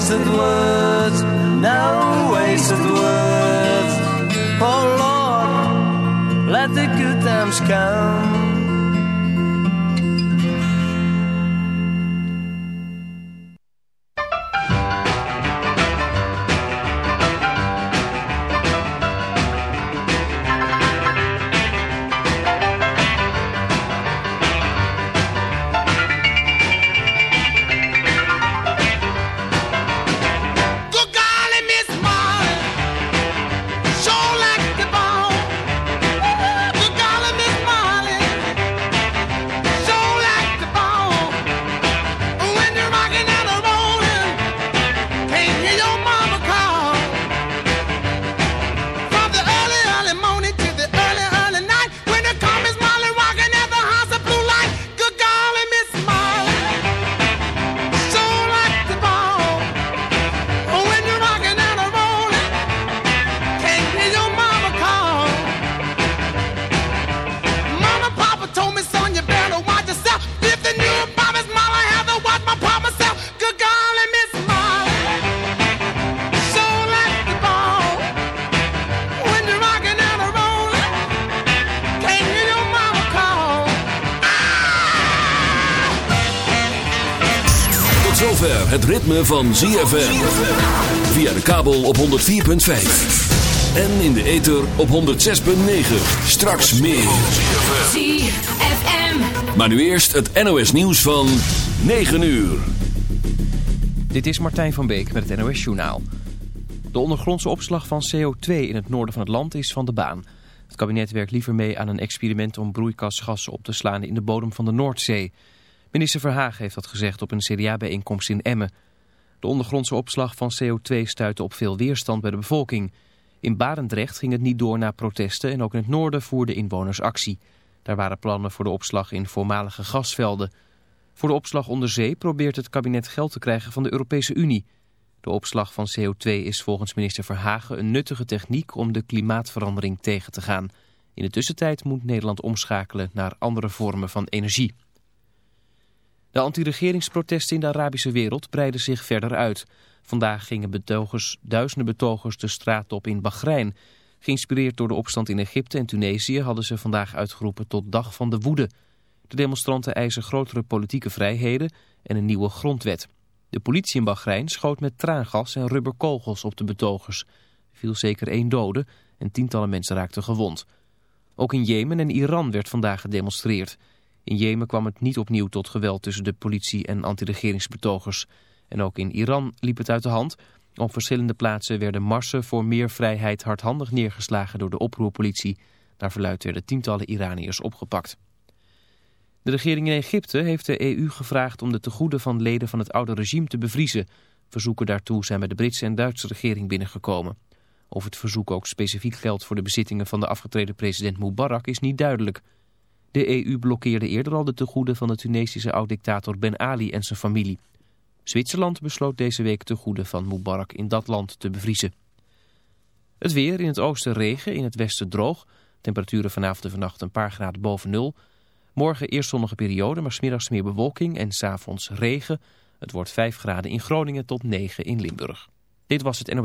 wasted words, no wasted words. Oh Lord, let the good times come. Van ZFM. Via de kabel op 104.5. En in de ether op 106.9. Straks meer. ZFM. Maar nu eerst het NOS nieuws van 9 uur. Dit is Martijn van Beek met het NOS Journaal. De ondergrondse opslag van CO2 in het noorden van het land is van de baan. Het kabinet werkt liever mee aan een experiment om broeikasgassen op te slaan in de bodem van de Noordzee. Minister Verhagen heeft dat gezegd op een CDA-bijeenkomst in Emmen. De ondergrondse opslag van CO2 stuitte op veel weerstand bij de bevolking. In Barendrecht ging het niet door na protesten en ook in het noorden voerden inwoners actie. Daar waren plannen voor de opslag in voormalige gasvelden. Voor de opslag onder zee probeert het kabinet geld te krijgen van de Europese Unie. De opslag van CO2 is volgens minister Verhagen een nuttige techniek om de klimaatverandering tegen te gaan. In de tussentijd moet Nederland omschakelen naar andere vormen van energie. De anti-regeringsprotesten in de Arabische wereld breiden zich verder uit. Vandaag gingen betogers, duizenden betogers de straat op in Bahrein. Geïnspireerd door de opstand in Egypte en Tunesië hadden ze vandaag uitgeroepen tot dag van de woede. De demonstranten eisen grotere politieke vrijheden en een nieuwe grondwet. De politie in Bahrein schoot met traangas en rubberkogels op de betogers. Er viel zeker één dode en tientallen mensen raakten gewond. Ook in Jemen en Iran werd vandaag gedemonstreerd. In Jemen kwam het niet opnieuw tot geweld tussen de politie en anti-regeringsbetogers. En ook in Iran liep het uit de hand. Op verschillende plaatsen werden marsen voor meer vrijheid hardhandig neergeslagen door de oproerpolitie. Naar verluid werden tientallen Iraniërs opgepakt. De regering in Egypte heeft de EU gevraagd om de tegoeden van leden van het oude regime te bevriezen. Verzoeken daartoe zijn bij de Britse en Duitse regering binnengekomen. Of het verzoek ook specifiek geldt voor de bezittingen van de afgetreden president Mubarak is niet duidelijk. De EU blokkeerde eerder al de tegoeden van de Tunesische oud-dictator Ben Ali en zijn familie. Zwitserland besloot deze week tegoeden van Mubarak in dat land te bevriezen. Het weer, in het oosten regen, in het westen droog. Temperaturen vanavond en vannacht een paar graden boven nul. Morgen eerst zonnige periode, maar smiddags meer bewolking en s'avonds regen. Het wordt 5 graden in Groningen tot 9 in Limburg. Dit was het NOS.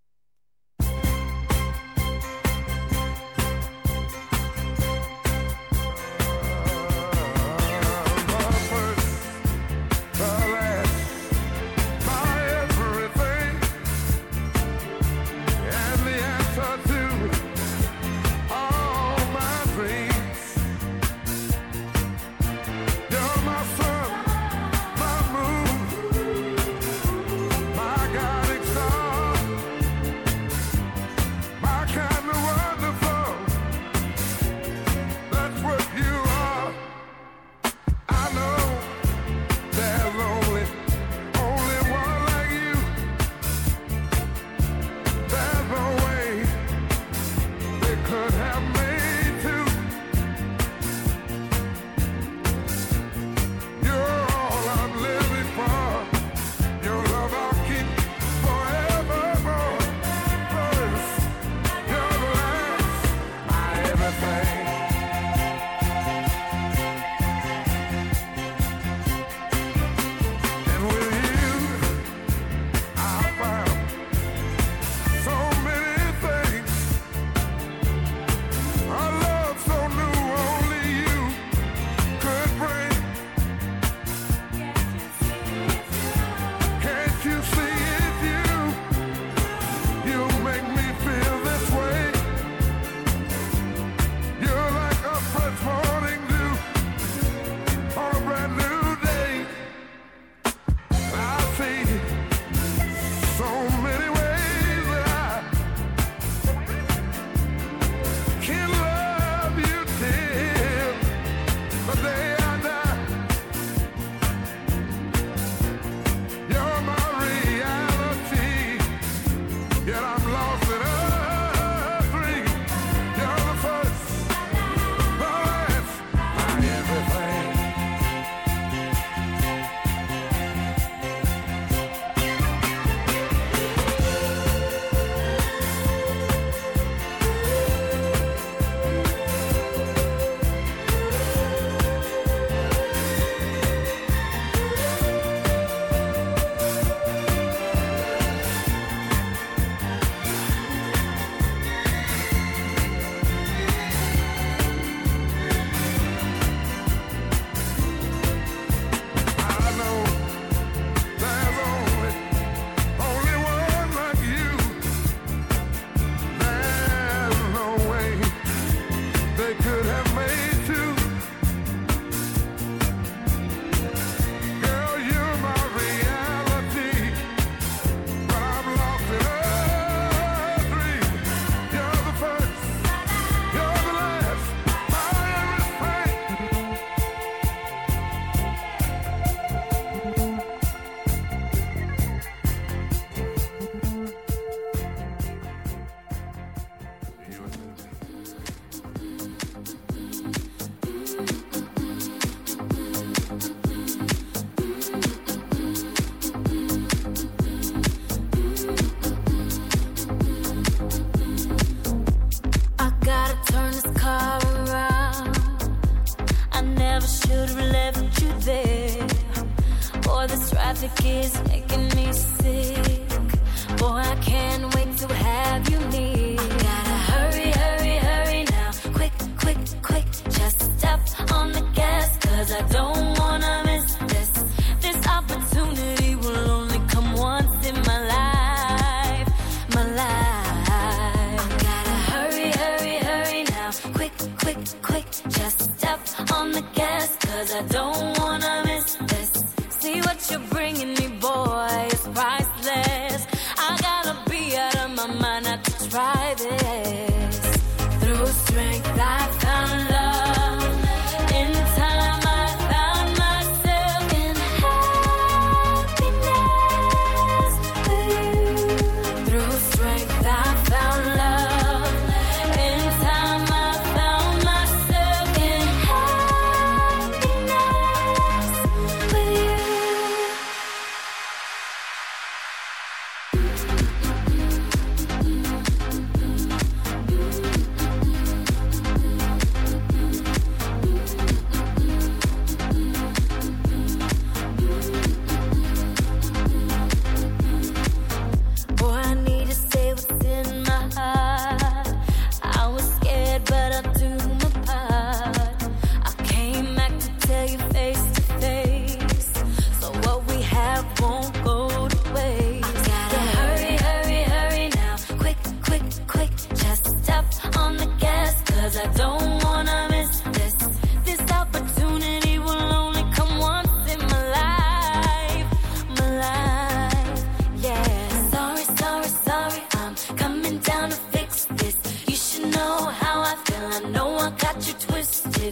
magic is making me sick. Boy, I can't wait to have you near.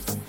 it.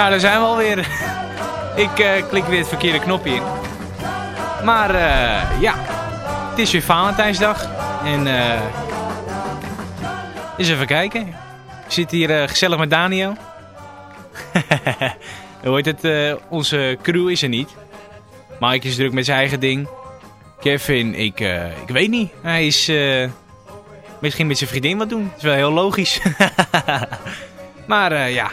Nou, daar zijn we alweer. Ik uh, klik weer het verkeerde knopje in. Maar uh, ja, het is weer Valentijnsdag. En uh, eens even kijken. Ik zit hier gezellig met Daniel. Hoe heet het? onze crew is er niet. Mike is druk met zijn eigen ding. Kevin, ik, ik weet niet. Hij is misschien met zijn vriendin wat doen. Dat is wel heel logisch. maar ja,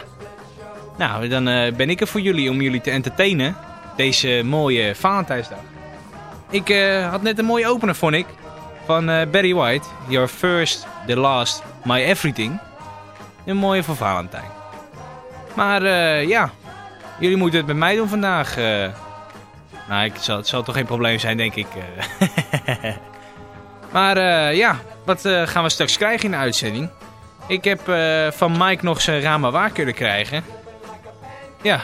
nou, dan uh, ben ik er voor jullie om jullie te entertainen. Deze mooie Valentijnsdag. Ik uh, had net een mooie opener, vond ik. Van uh, Barry White. Your first, the last, my everything. Een mooie voor Valentijn. Maar ja, jullie moeten het met mij doen vandaag. nou, ik zal, het zal toch geen probleem zijn, denk ik. maar ja, wat gaan we straks krijgen in de uitzending? Ik heb van Mike nog zijn ramen waar kunnen krijgen. Ja.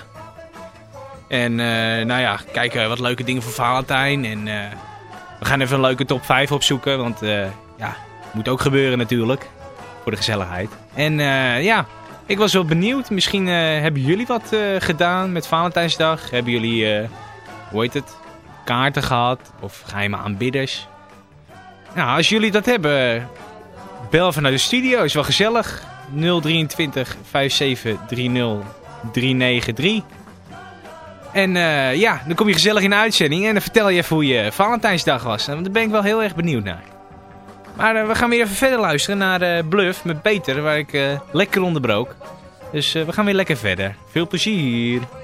En uh, nou ja, kijken wat leuke dingen voor Valentijn. En uh, we gaan even een leuke top 5 opzoeken. Want uh, ja, moet ook gebeuren natuurlijk. Voor de gezelligheid. En ja, ik was wel benieuwd. Misschien hebben jullie wat gedaan met Valentijnsdag. Hebben jullie, hoe heet het, kaarten gehad? Of geheime aanbidders? Nou, als jullie dat hebben, bel naar de studio. Is wel gezellig. 023 5730 393. En uh, ja, dan kom je gezellig in de uitzending en dan vertel je even hoe je Valentijnsdag was. En daar ben ik wel heel erg benieuwd naar. Maar uh, we gaan weer even verder luisteren naar uh, Bluff met Peter, waar ik lekker onderbrook. Dus we gaan weer lekker verder. Veel plezier!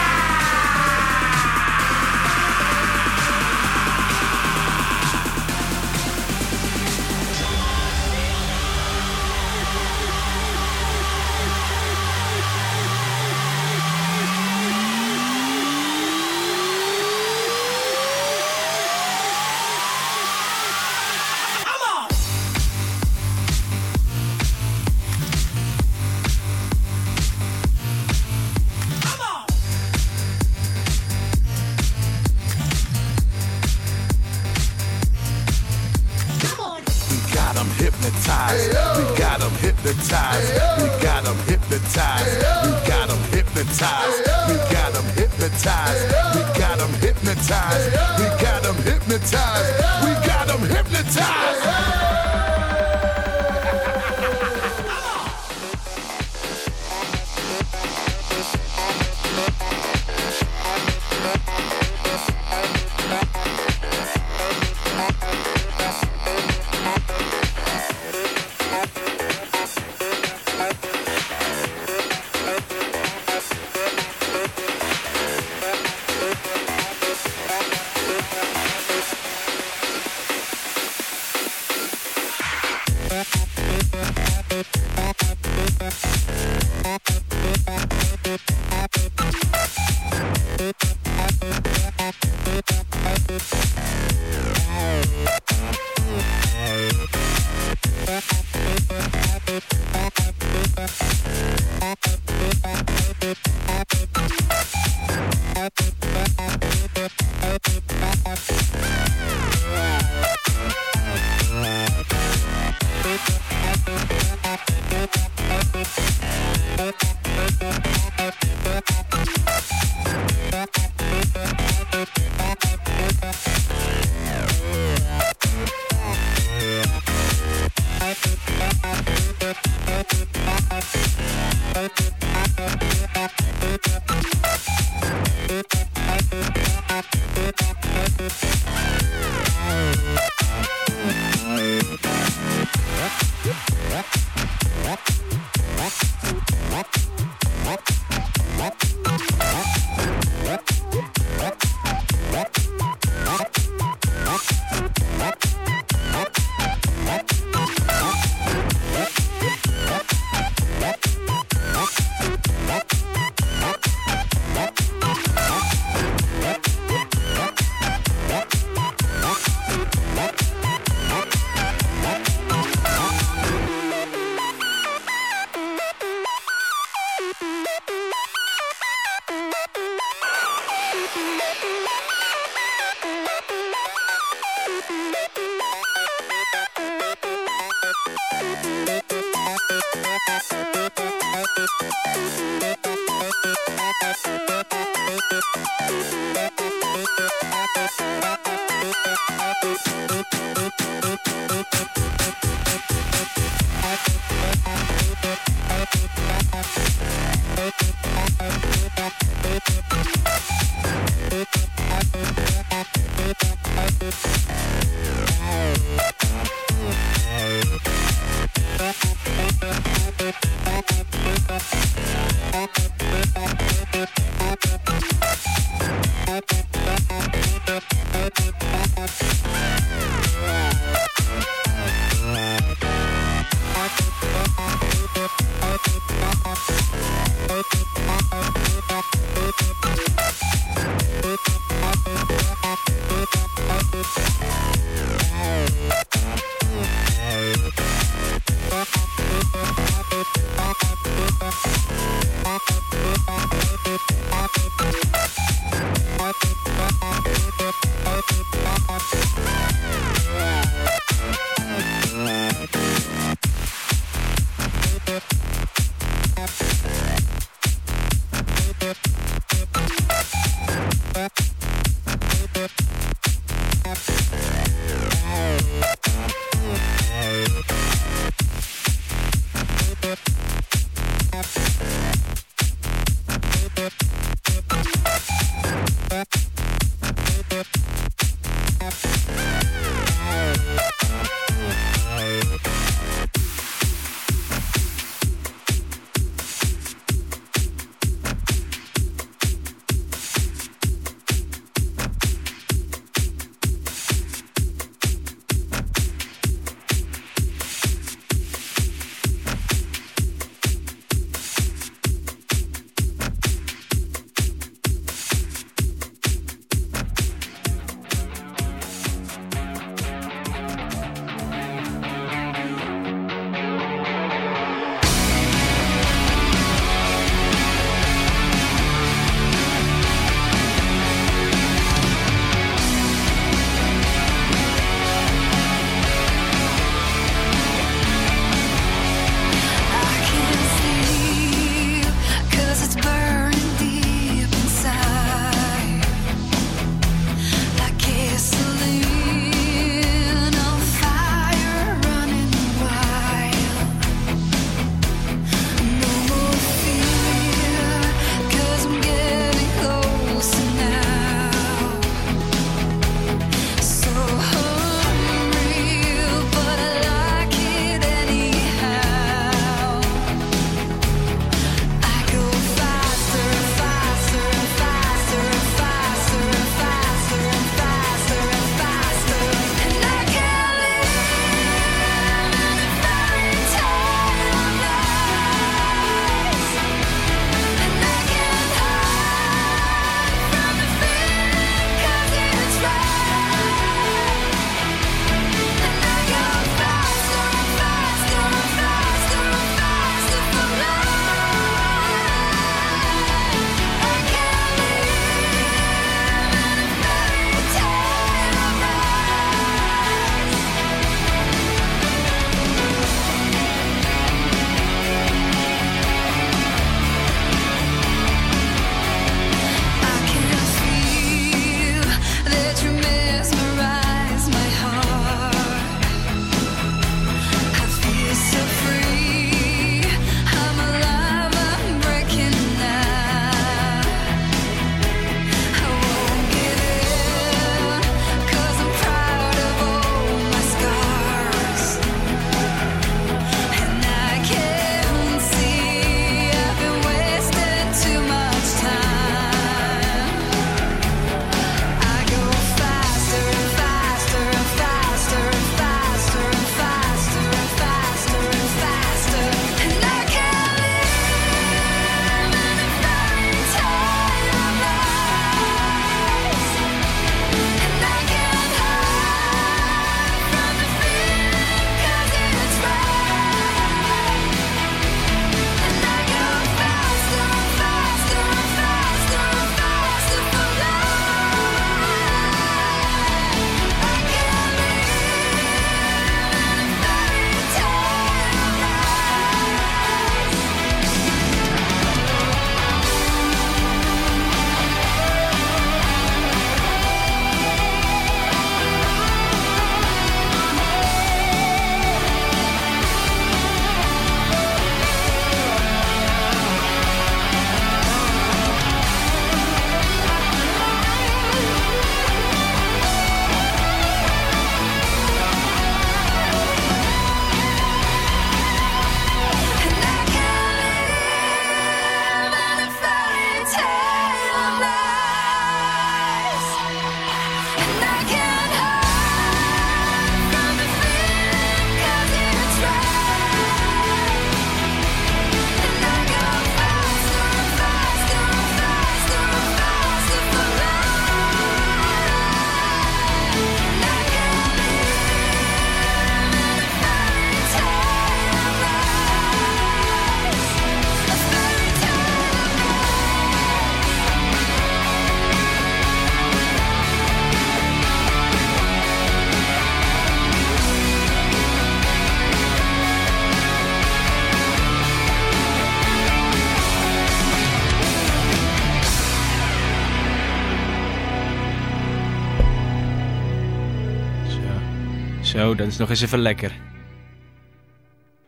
Dat is nog eens even lekker.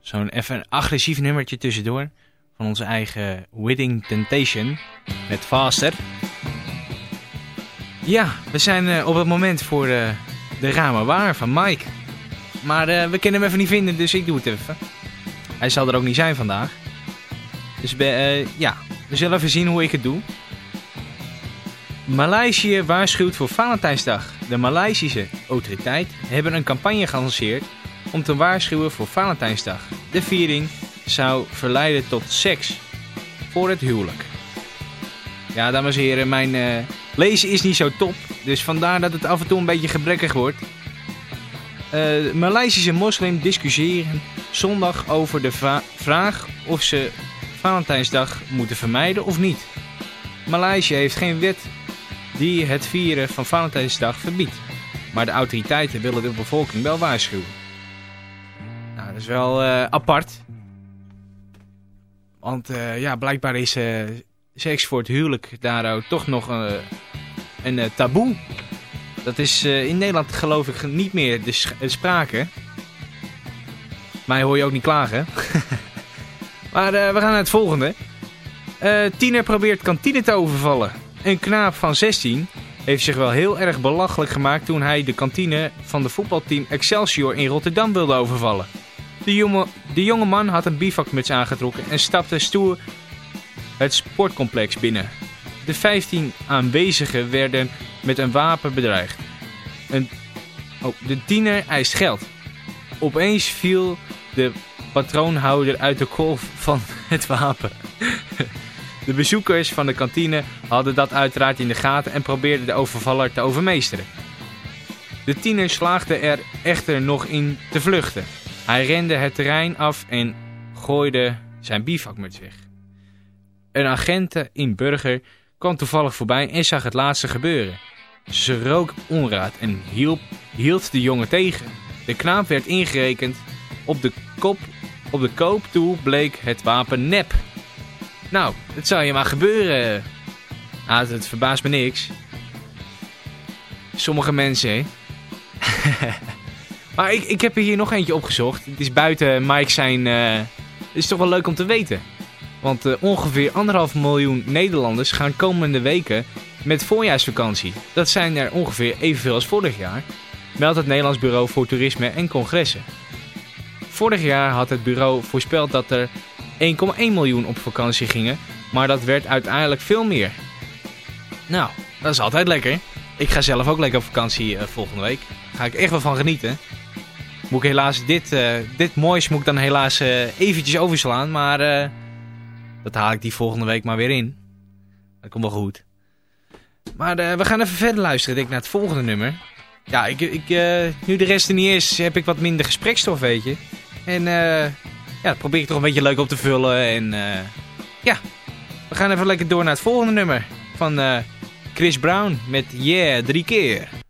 Zo'n even agressief nummertje tussendoor. Van onze eigen Wedding Temptation. Met Faster. Ja, we zijn uh, op het moment voor uh, de Rama Waar van Mike. Maar uh, we kunnen hem even niet vinden, dus ik doe het even. Hij zal er ook niet zijn vandaag. Dus ja, we zullen even zien hoe ik het doe. Maleisië waarschuwt voor Valentijnsdag. De Maleisische autoriteiten hebben een campagne gelanceerd om te waarschuwen voor Valentijnsdag. De viering zou verleiden tot seks voor het huwelijk. Ja, dames en heren, mijn uh, lezen is niet zo top, dus vandaar dat het af en toe een beetje gebrekkig wordt. Uh, Maleisische moslim discussiëren zondag over de vraag of ze Valentijnsdag moeten vermijden of niet. Maleisië heeft geen wet die het vieren van Valentijnsdag verbiedt. Maar de autoriteiten willen de bevolking wel waarschuwen. Nou, dat is wel uh, apart. Want uh, ja, blijkbaar is uh, seks voor het huwelijk daar ook toch nog een taboe. Dat is in Nederland geloof ik niet meer de sprake. Mij hoor je ook niet klagen. maar we gaan naar het volgende. tiener probeert kantine te overvallen. Een knaap van 16 heeft zich wel heel erg belachelijk gemaakt toen hij de kantine van de voetbalteam Excelsior in Rotterdam wilde overvallen. De jonge, de jonge man had een bivakmuts aangetrokken en stapte stoer het sportcomplex binnen. De 15 aanwezigen werden met een wapen bedreigd. Oh, de tiener eist geld. Opeens viel de patroonhouder uit de kolf van het wapen. De bezoekers van de kantine hadden dat uiteraard in de gaten en probeerden de overvaller te overmeesteren. De tiener slaagde er echter nog in te vluchten. Hij rende het terrein af en gooide zijn bivakmuts weg. Een agent in Burger kwam toevallig voorbij en zag het laatste gebeuren. Ze rook onraad en hielp, hield de jongen tegen. De knaap werd ingerekend. Op de, kop, op de koop toe bleek het wapen nep. Nou, het zou je maar gebeuren. Ah, het, verbaast me niks. Sommige mensen, hè. maar ik, ik heb er hier nog eentje opgezocht. Het is buiten Mike zijn... Het is toch wel leuk om te weten. Want uh, ongeveer anderhalf miljoen Nederlanders gaan komende weken met voorjaarsvakantie. Dat zijn er ongeveer evenveel als vorig jaar. Meldt het Nederlands Bureau voor Toerisme en Congressen. Vorig jaar had het bureau voorspeld dat er 1,1 miljoen op vakantie gingen. Maar dat werd uiteindelijk veel meer. Nou, dat is altijd lekker. Ik ga zelf ook lekker op vakantie uh, volgende week. Daar ga ik echt wel van genieten. Moet ik helaas dit, uh, dit moois moet ik dan helaas uh, eventjes overslaan. Maar dat haal ik die volgende week maar weer in. Dat komt wel goed. Maar we gaan even verder luisteren denk ik, naar het volgende nummer. Ja, ik, ik, nu de rest er niet is, heb ik wat minder gesprekstof, weet je. En ja, dat probeer ik toch een beetje leuk op te vullen. En uh, ja, we gaan even lekker door naar het volgende nummer van uh, Chris Brown met Yeah, drie keer.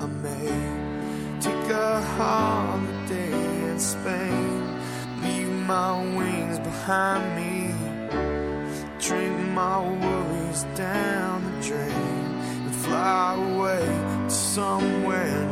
I may take a holiday in Spain, leave my wings behind me, drink my worries down the drain, and fly away to somewhere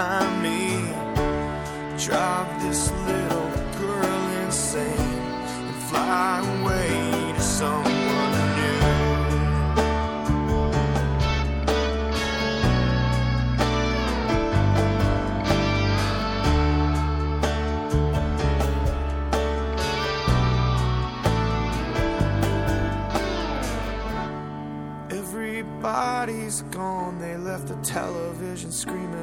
behind me, drive this little girl insane, and fly away to someone new. Everybody's gone. They left the television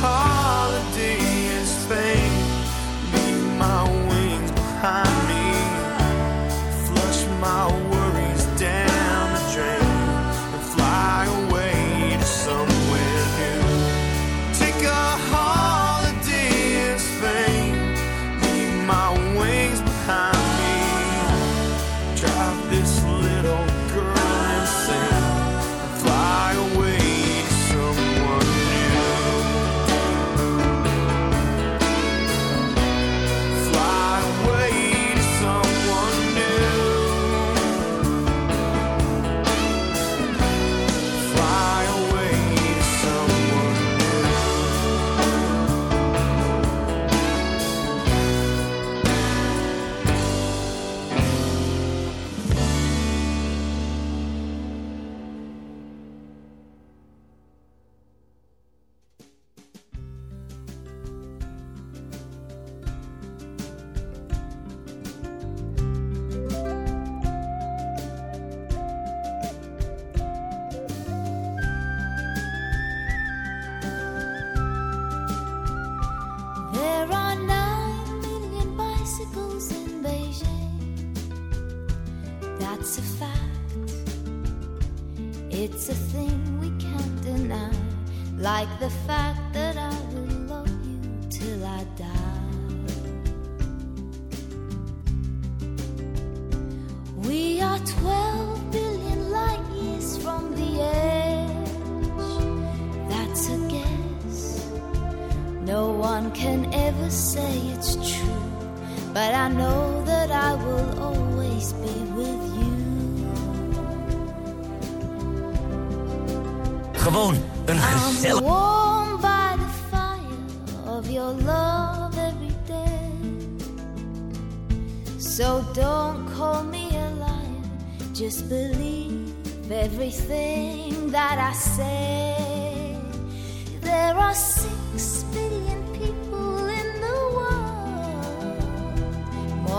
holiday in Spain, leave my wings behind No one can ever say it's true, but I know that I will always be with you. Gewoon een I'm gezellig... warm by the fire of your love every day. So don't call me a liar, just believe everything that I say. There are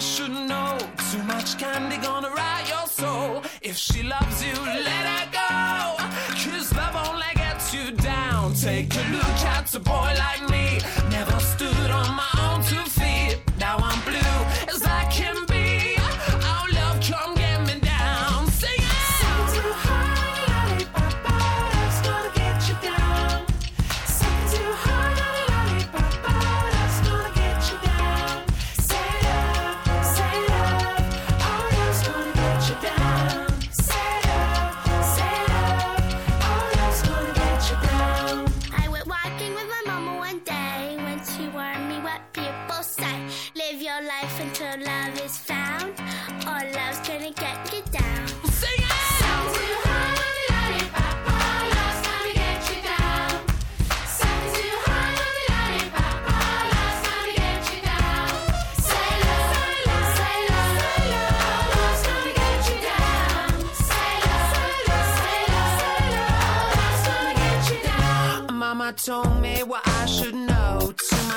I should know. Too much candy gonna rot your soul. If she loves you, let her go. Cause love only gets you down. Take a look at a boy like me. Never stood on my own two feet.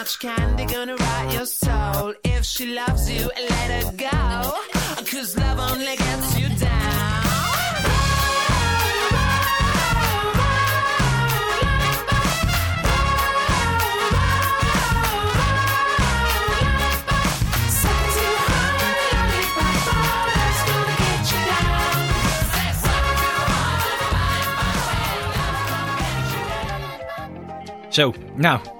Much candy gonna rot your soul. If she loves you, let her go. Cause love only gets you down. Sucking too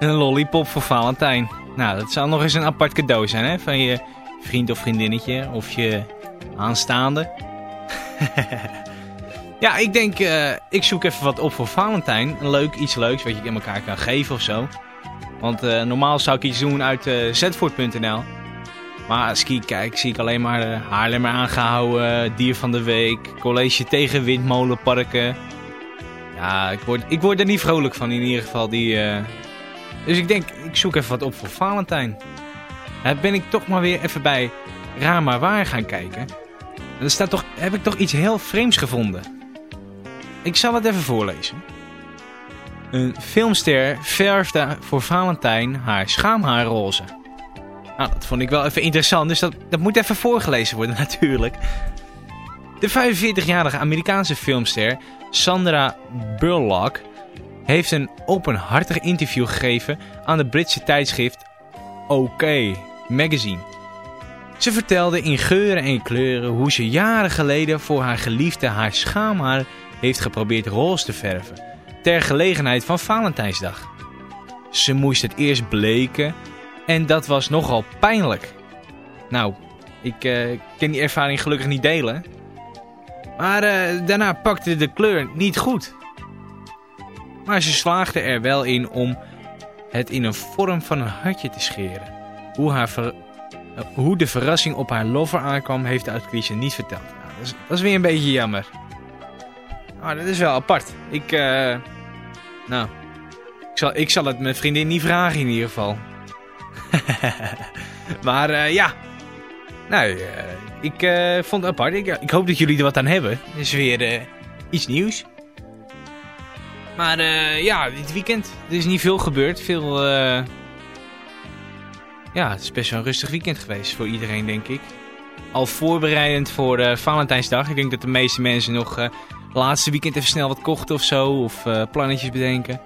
nou. Een lollipop voor Valentijn. Nou, dat zou nog eens een apart cadeau zijn, hè? Van je vriend of vriendinnetje of je aanstaande. ja, ik denk, eh, ik zoek even wat op voor Valentijn. Een leuk, iets leuks wat je in elkaar kan geven of zo. Want eh, normaal zou ik iets doen uit uh, zetvoort.nl. Maar hier kijk, zie ik alleen maar Haarlemmer aangehouden, dier van de week, college tegen windmolenparken. Ja, ik word, ik word er niet vrolijk van in ieder geval. Die, eh, Dus ik denk, ik zoek even wat op voor Valentijn. Ben ik toch maar weer even bij Raar maar Waar gaan kijken. En staat toch, heb ik toch iets heel vreemds gevonden. Ik zal het even voorlezen. Een filmster verfde voor Valentijn haar schaamhaar roze. Nou, dat vond ik wel even interessant, dus dat, dat moet even voorgelezen worden natuurlijk. De 45-jarige Amerikaanse filmster Sandra Bullock heeft een openhartig interview gegeven aan de Britse tijdschrift OK Magazine. Ze vertelde in geuren en kleuren hoe ze jaren geleden voor haar geliefde haar schaamhaar heeft geprobeerd roze te verven, ter gelegenheid van Valentijnsdag. Ze moest het eerst bleken en dat was nogal pijnlijk. Nou, ik eh, kan die ervaring gelukkig niet delen. Maar eh, daarna pakte de kleur niet goed. Maar ze slaagde er wel in om het in een vorm van een hartje te scheren. Hoe, haar eh, hoe de verrassing op haar lover aankwam, heeft de actrice niet verteld. Nou, dat, is, dat is weer een beetje jammer. Maar dat is wel apart. Ik, eh, nou, ik zal, ik zal het mijn vriendin niet vragen in ieder geval. maar eh, ja, nou, ik vond apart. Ik, ik hoop dat jullie er wat aan hebben. Het is weer iets nieuws. Maar eh, ja, dit weekend. Er is niet veel gebeurd. Veel, eh, ja, het is best wel een rustig weekend geweest voor iedereen, denk ik. Al voorbereidend voor eh, Valentijnsdag. Ik denk dat de meeste mensen nog laatste weekend even snel wat kochten of zo. Of plannetjes bedenken.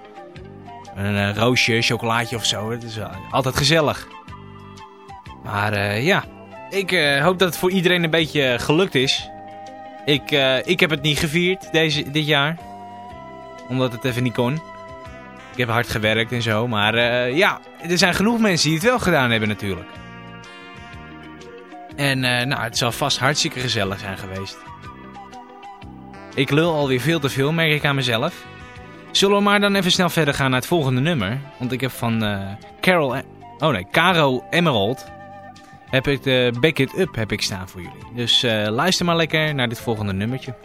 Een roosje, chocolaatje of zo. Dat is altijd gezellig. Maar ja, ik hoop dat het voor iedereen een beetje gelukt is. Ik, ik heb het niet gevierd deze, dit jaar. Omdat het even niet kon. Ik heb hard gewerkt en zo. Maar eh, ja, er zijn genoeg mensen die het wel gedaan hebben natuurlijk. En eh, nou, het zal vast hartstikke gezellig zijn geweest. Ik lul alweer veel te veel, merk ik aan mezelf. Zullen we maar dan even snel verder gaan naar het volgende nummer? Want ik heb van eh, Carol... E- Oh nee, Caro Emerald heb ik de Back It Up heb ik staan voor jullie. Dus luister maar lekker naar dit volgende nummertje.